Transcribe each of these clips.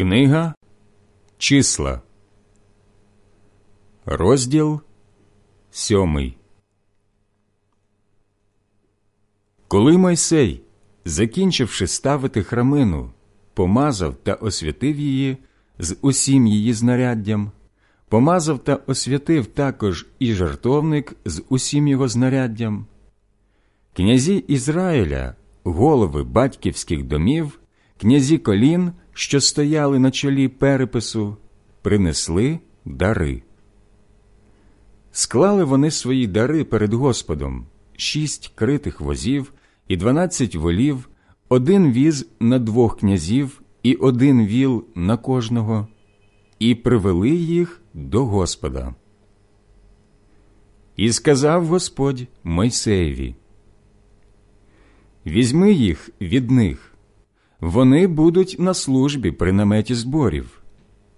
Книга Числа, розділ сьомий. Коли Мойсей, закінчивши ставити храмину, помазав та освятив її з усім її знаряддям, помазав та освятив також і жартовник з усім його знаряддям, князі Ізраїля, голови батьківських домів, князі колін що стояли на чолі перепису, принесли дари. Склали вони свої дари перед Господом шість критих возів і дванадцять волів, один віз на двох князів і один віл на кожного, і привели їх до Господа. І сказав Господь Мойсеєві: Візьми їх від них вони будуть на службі при наметі зборів,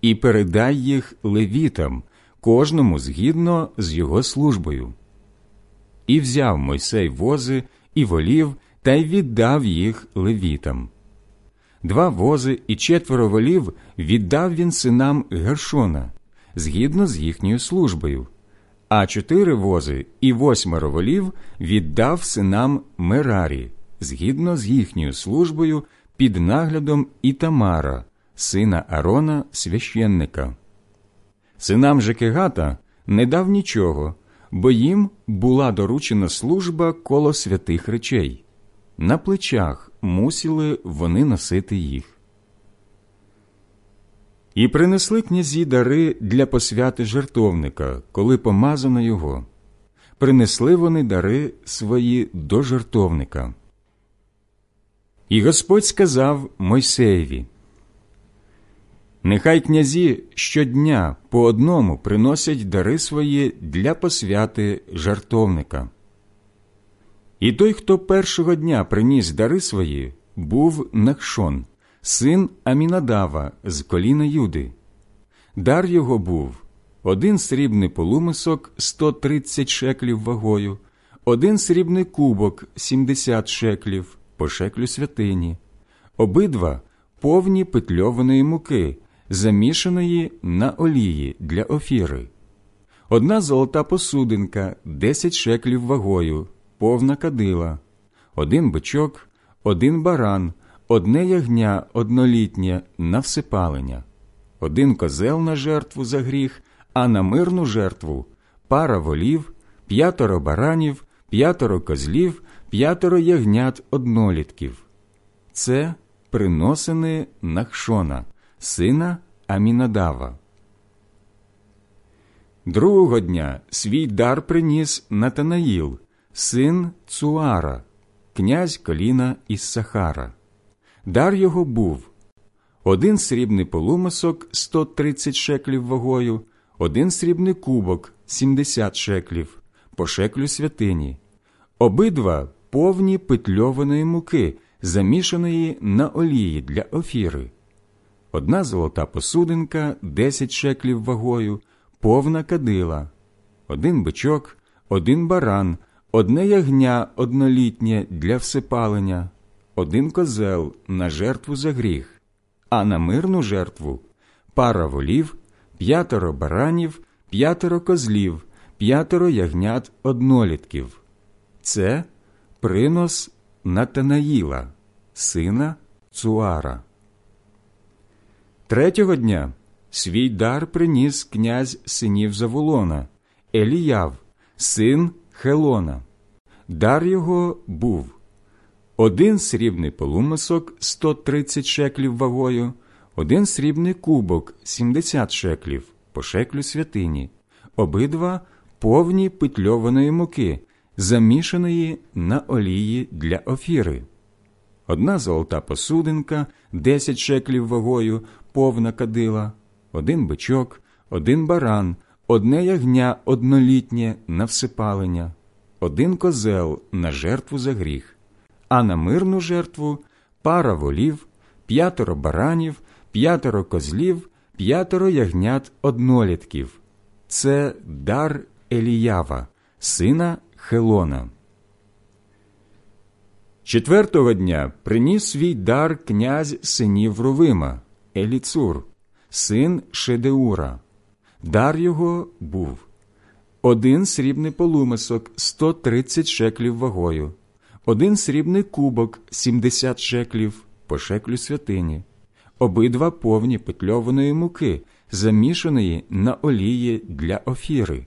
і передай їх левітам, кожному згідно з його службою. І взяв Мойсей вози і волів та й віддав їх левітам. Два вози і четверо волів віддав він синам Гершона, згідно з їхньою службою, а чотири вози і восьмеро волів віддав синам Мерарі, згідно з їхньою службою під наглядом Ітамара, сина Арона священника. Синам же Кегата не дав нічого, бо їм була доручена служба коло святих речей. На плечах мусили вони носити їх. І принесли князі дари для посвяти жертовника, коли помазано його. Принесли вони дари свої до жертовника. І Господь сказав Мойсеєві, Нехай князі щодня по одному приносять дари свої для посвяти жартовника. І той, хто першого дня приніс дари свої, був Нахшон, син Амінадава з коліна Юди. Дар його був один срібний полумисок 130 шеклів вагою, один срібний кубок 70 шеклів по шеклю святині, обидва повні петльованої муки, замішаної на олії для офіри, одна золота посудинка, десять шеклів вагою, повна кадила, один бичок, один баран, одне ягня однолітнє на всипалення, один козел на жертву за гріх, а на мирну жертву пара волів, п'ятеро баранів, п'ятеро козлів п'ятеро ягнят однолітків. Це приносини Нахшона, сина Амінадава. Другого дня свій дар приніс Натанаїл, син Цуара, князь коліна із Сахара. Дар його був один срібний полумисок 130 шеклів вагою, один срібний кубок 70 шеклів, по шеклю святині, обидва повні петльованої муки, замішаної на олії для офіри, одна золота посудинка, десять шеклів вагою, повна кадила, один бичок, один баран, одне ягня однолітнє для всипалення, один козел на жертву за гріх, а на мирну жертву пара волів, п'ятеро баранів, п'ятеро козлів, п'ятеро ягнят однолітків. Це принос Натанаїла, сина Цуара. Третього дня свій дар приніс князь синів Заволона, Еліяв, син Хелона. Дар його був один срібний полумисок 130 шеклів вагою, один срібний кубок 70 шеклів по шеклю святині, обидва повні петльованої муки, замішаної на олії для офіри, одна золота посудинка, десять шеклів вагою, повна кадила, один бичок, один баран, одне ягня однолітнє на всипалення, один козел на жертву за гріх, а на мирну жертву пара волів, п'ятеро баранів, п'ятеро козлів, п'ятеро ягнят однолітків. Це дар Еліява, сина Хелона. Четвертого дня приніс свій дар князь синів Рувима, Еліцур, син Шедеура. Дар його був один срібний полумисок 130 шеклів вагою, один срібний кубок 70 шеклів по шеклю святині, обидва повні петльованої муки, замішаної на олії для офіри,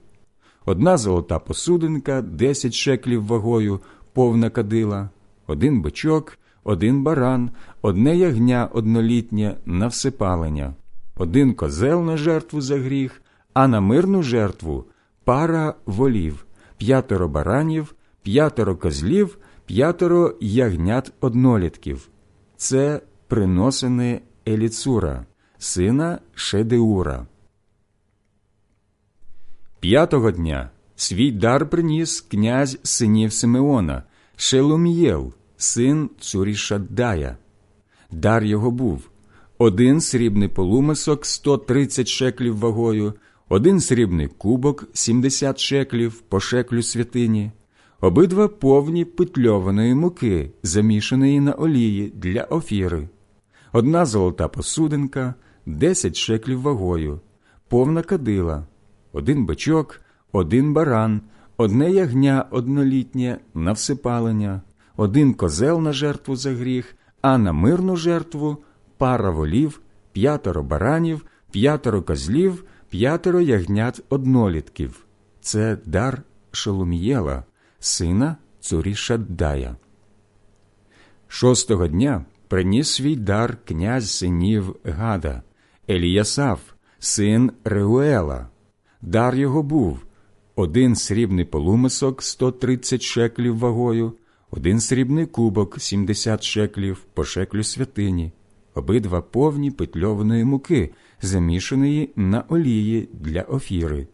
одна золота посудинка 10 шеклів вагою, повна кадила, один бичок, один баран, одне ягня однолітнє на всепалення, один козел на жертву за гріх, а на мирну жертву пара волів, п'ятеро баранів, п'ятеро козлів, п'ятеро ягнят однолітків. Це приносини Еліцура, сина Шедеура. П'ятого дня свій дар приніс князь синів Симеона, Шелум'єл, син Цурішаддая. Дар його був. Один срібний полумисок 130 шеклів вагою, один срібний кубок 70 шеклів по шеклю святині, обидва повні петльованої муки, замішаної на олії для офіри, одна золота посудинка, 10 шеклів вагою, повна кадила, один бичок, один баран, одне ягня однолітнє на всипалення, один козел на жертву за гріх, а на мирну жертву пара волів, п'ятеро баранів, п'ятеро козлів, п'ятеро ягнят однолітків. Це дар Шоломієла, сина Цурішаддая. Шостого дня приніс свій дар князь синів Гада, Еліясав, син Реуела. Дар його був. Один срібний полумисок 130 шеклів вагою, один срібний кубок 70 шеклів по шеклю святині, обидва повні петльованої муки, замішаної на олії для офіри,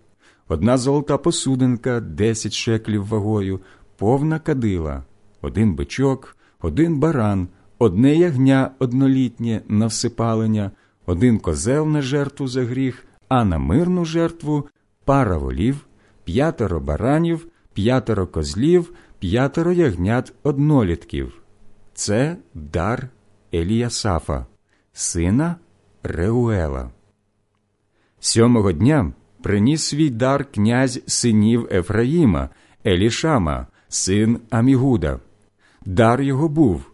одна золота посудинка 10 шеклів вагою, повна кадила, один бичок, один баран, одне ягня однолітнє на всипалення, один козел на жертву за гріх, а на мирну жертву пара волів, п'ятеро баранів, п'ятеро козлів, п'ятеро ягнят однолітків. Це дар Еліясафа, сина Реуела. Сьомого дня приніс свій дар князь синів Ефраїма, Елішама, син Амігуда. Дар його був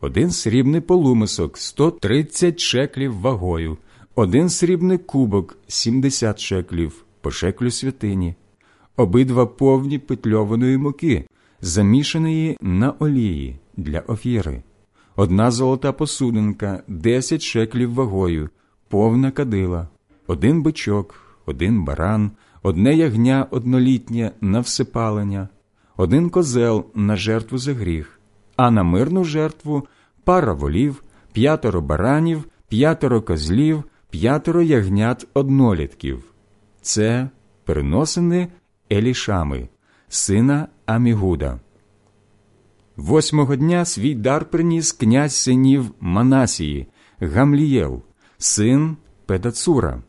один срібний полумисок 130 шеклів вагою, один срібний кубок 70 шеклів по шеклю святині, обидва повні петльованої муки, замішаної на олії для офіри, одна золота посудинка 10 шеклів вагою, повна кадила, один бичок, один баран, одне ягня однолітнє на всипалення, один козел на жертву за гріх, а на мирну жертву пара волів, п'ятеро баранів, п'ятеро козлів, п'ятеро ягнят однолітків. Це приносини Елішами, сина Амігуда. Восьмого дня свій дар приніс князь синів Манасії, Гамлієл, син Педацура.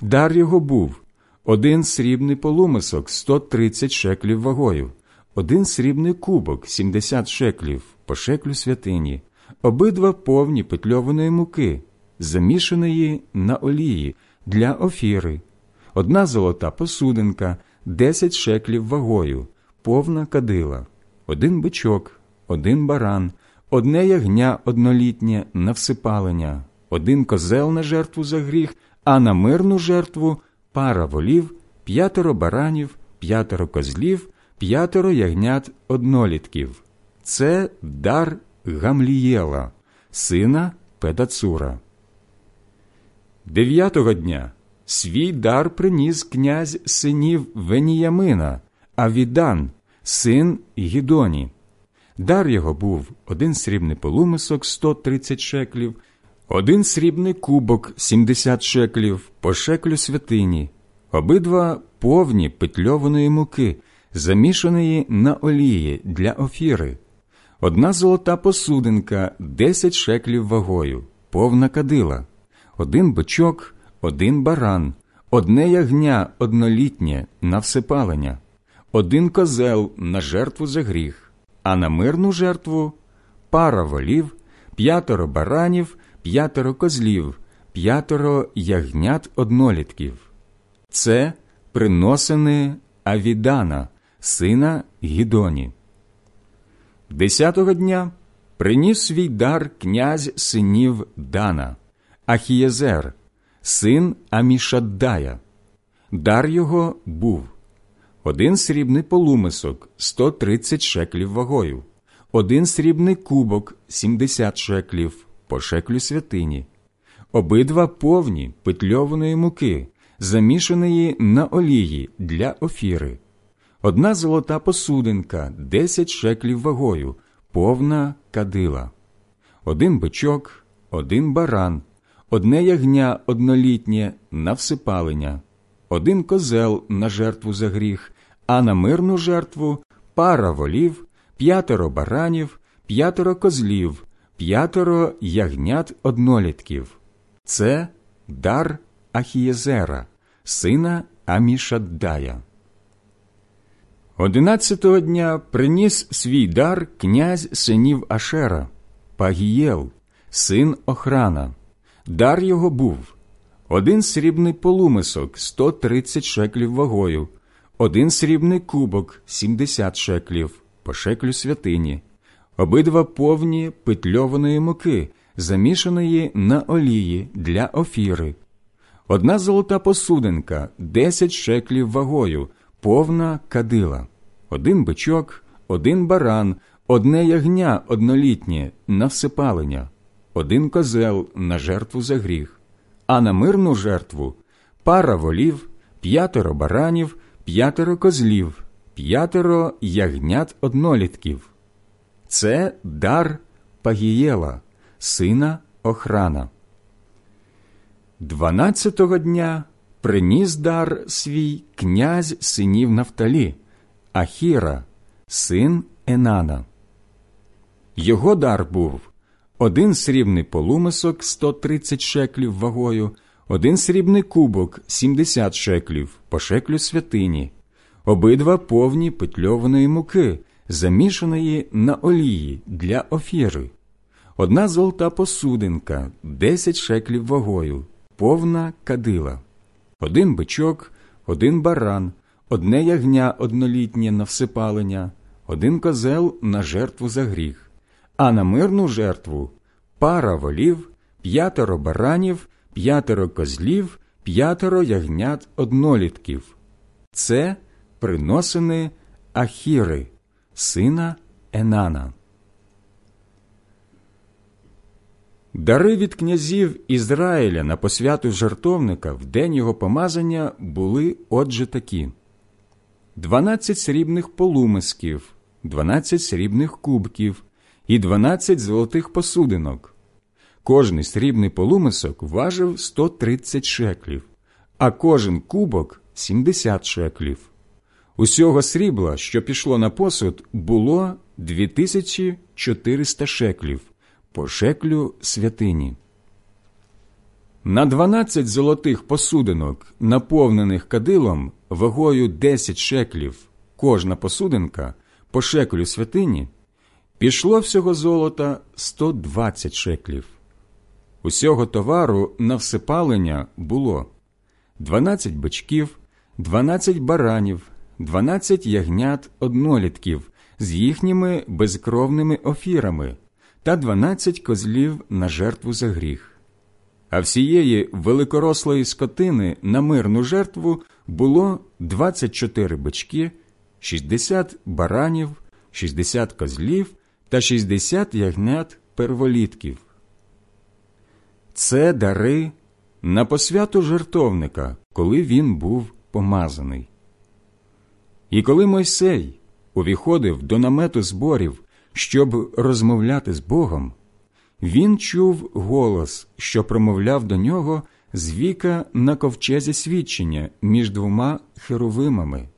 Дар його був один срібний полумисок 130 шеклів вагою, один срібний кубок 70 шеклів по шеклю святині, обидва повні петльованої муки, замішаної на олії для офіри, одна золота посудинка, 10 шеклів вагою, повна кадила, один бичок, один баран, одне ягня однолітнє на всипалення, один козел на жертву за гріх, а на мирну жертву пара волів, п'ятеро баранів, п'ятеро козлів, п'ятеро ягнят однолітків. Це дар Гамлієла, сина Педацура. Дев'ятого дня свій дар приніс князь синів Веніямина, Авідан, син Гідоні. Дар його був один срібний полумисок 130 шеклів, один срібний кубок 70 шеклів по шеклю святині, обидва повні петльованої муки, замішаної на олії для офіри, одна золота посудинка 10 шеклів вагою, повна кадила, один бичок, один баран, одне ягня однолітнє на всепалення, один козел на жертву за гріх, а на мирну жертву пара волів, п'ятеро баранів, п'ятеро козлів, п'ятеро ягнят однолітків. Це приносини Авідана, сина Гідоні. Десятого дня приніс свій дар князь синів Дана, Ахієзер, син Амішаддая. Дар його був. Один срібний полумисок 130 шеклів вагою, один срібний кубок 70 шеклів по шеклю святині, обидва повні петльованої муки, замішаної на олії для офіри, одна золота посудинка 10 шеклів вагою, повна кадила, один бичок, один баран, одне ягня однолітнє на всипалення, один козел на жертву за гріх, а на мирну жертву пара волів, п'ятеро баранів, п'ятеро козлів, п'ятеро ягнят однолітків. Це дар Ахієзера, сина Амішаддая. Одинадцятого дня приніс свій дар князь синів Ашера, Пагієл, син Охрана. Дар його був. Один срібний полумисок 130 шеклів вагою, один срібний кубок 70 шеклів по шеклю святині, обидва повні петльованої муки, замішаної на олії для офіри, одна золота посудинка 10 шеклів вагою, повна кадила, один бичок, один баран, одне ягня однолітнє на всипалення, один козел на жертву за гріх, а на мирну жертву пара волів, п'ятеро баранів, п'ятеро козлів, п'ятеро ягнят однолітків. Це дар Пагієла, сина Охрана. Дванадцятого дня приніс дар свій князь синів Нафталі, Ахіра, син Енана. Його дар був один срібний полумисок 130 шеклів вагою, один срібний кубок 70 шеклів по шеклю святині, обидва повні петльованої муки, замішаної на олії для офіри, одна золота посудинка 10 шеклів вагою, повна кадила, один бичок, один баран, одне ягня однолітнє на всипалення, один козел на жертву за гріх, а на мирну жертву пара волів, п'ятеро баранів, п'ятеро козлів, п'ятеро ягнят однолітків. Це приносини Ахіри, сина Енана. Дари від князів Ізраїля на посвяту жертовника в день його помазання були отже такі: дванадцять срібних полумисків, дванадцять срібних кубків і дванадцять золотих посудинок. Кожний срібний полумисок важив 130 шеклів, а кожен кубок 70 шеклів. Усього срібла, що пішло на посуд, було 2400 шеклів по шеклю святині. На 12 золотих посудинок, наповнених кадилом вагою 10 шеклів, кожна посудинка по шеклю святині, пішло всього золота 120 шеклів. Усього товару на всипалення було 12 бичків, 12 баранів, 12 ягнят однолітків з їхніми безкровними офірами та 12 козлів на жертву за гріх. А всієї великорослої скотини на мирну жертву було 24 бички, 60 баранів, 60 козлів та 60 ягнят перволітків. Це дари на посвяту жертовника, коли він був помазаний. І коли Мойсей увіходив до намету зборів, щоб розмовляти з Богом, він чув голос, що промовляв до нього з віка на ковчезі свідчення між двома херовимами.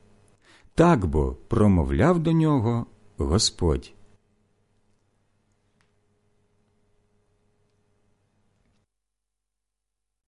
Так бо промовляв до нього Господь.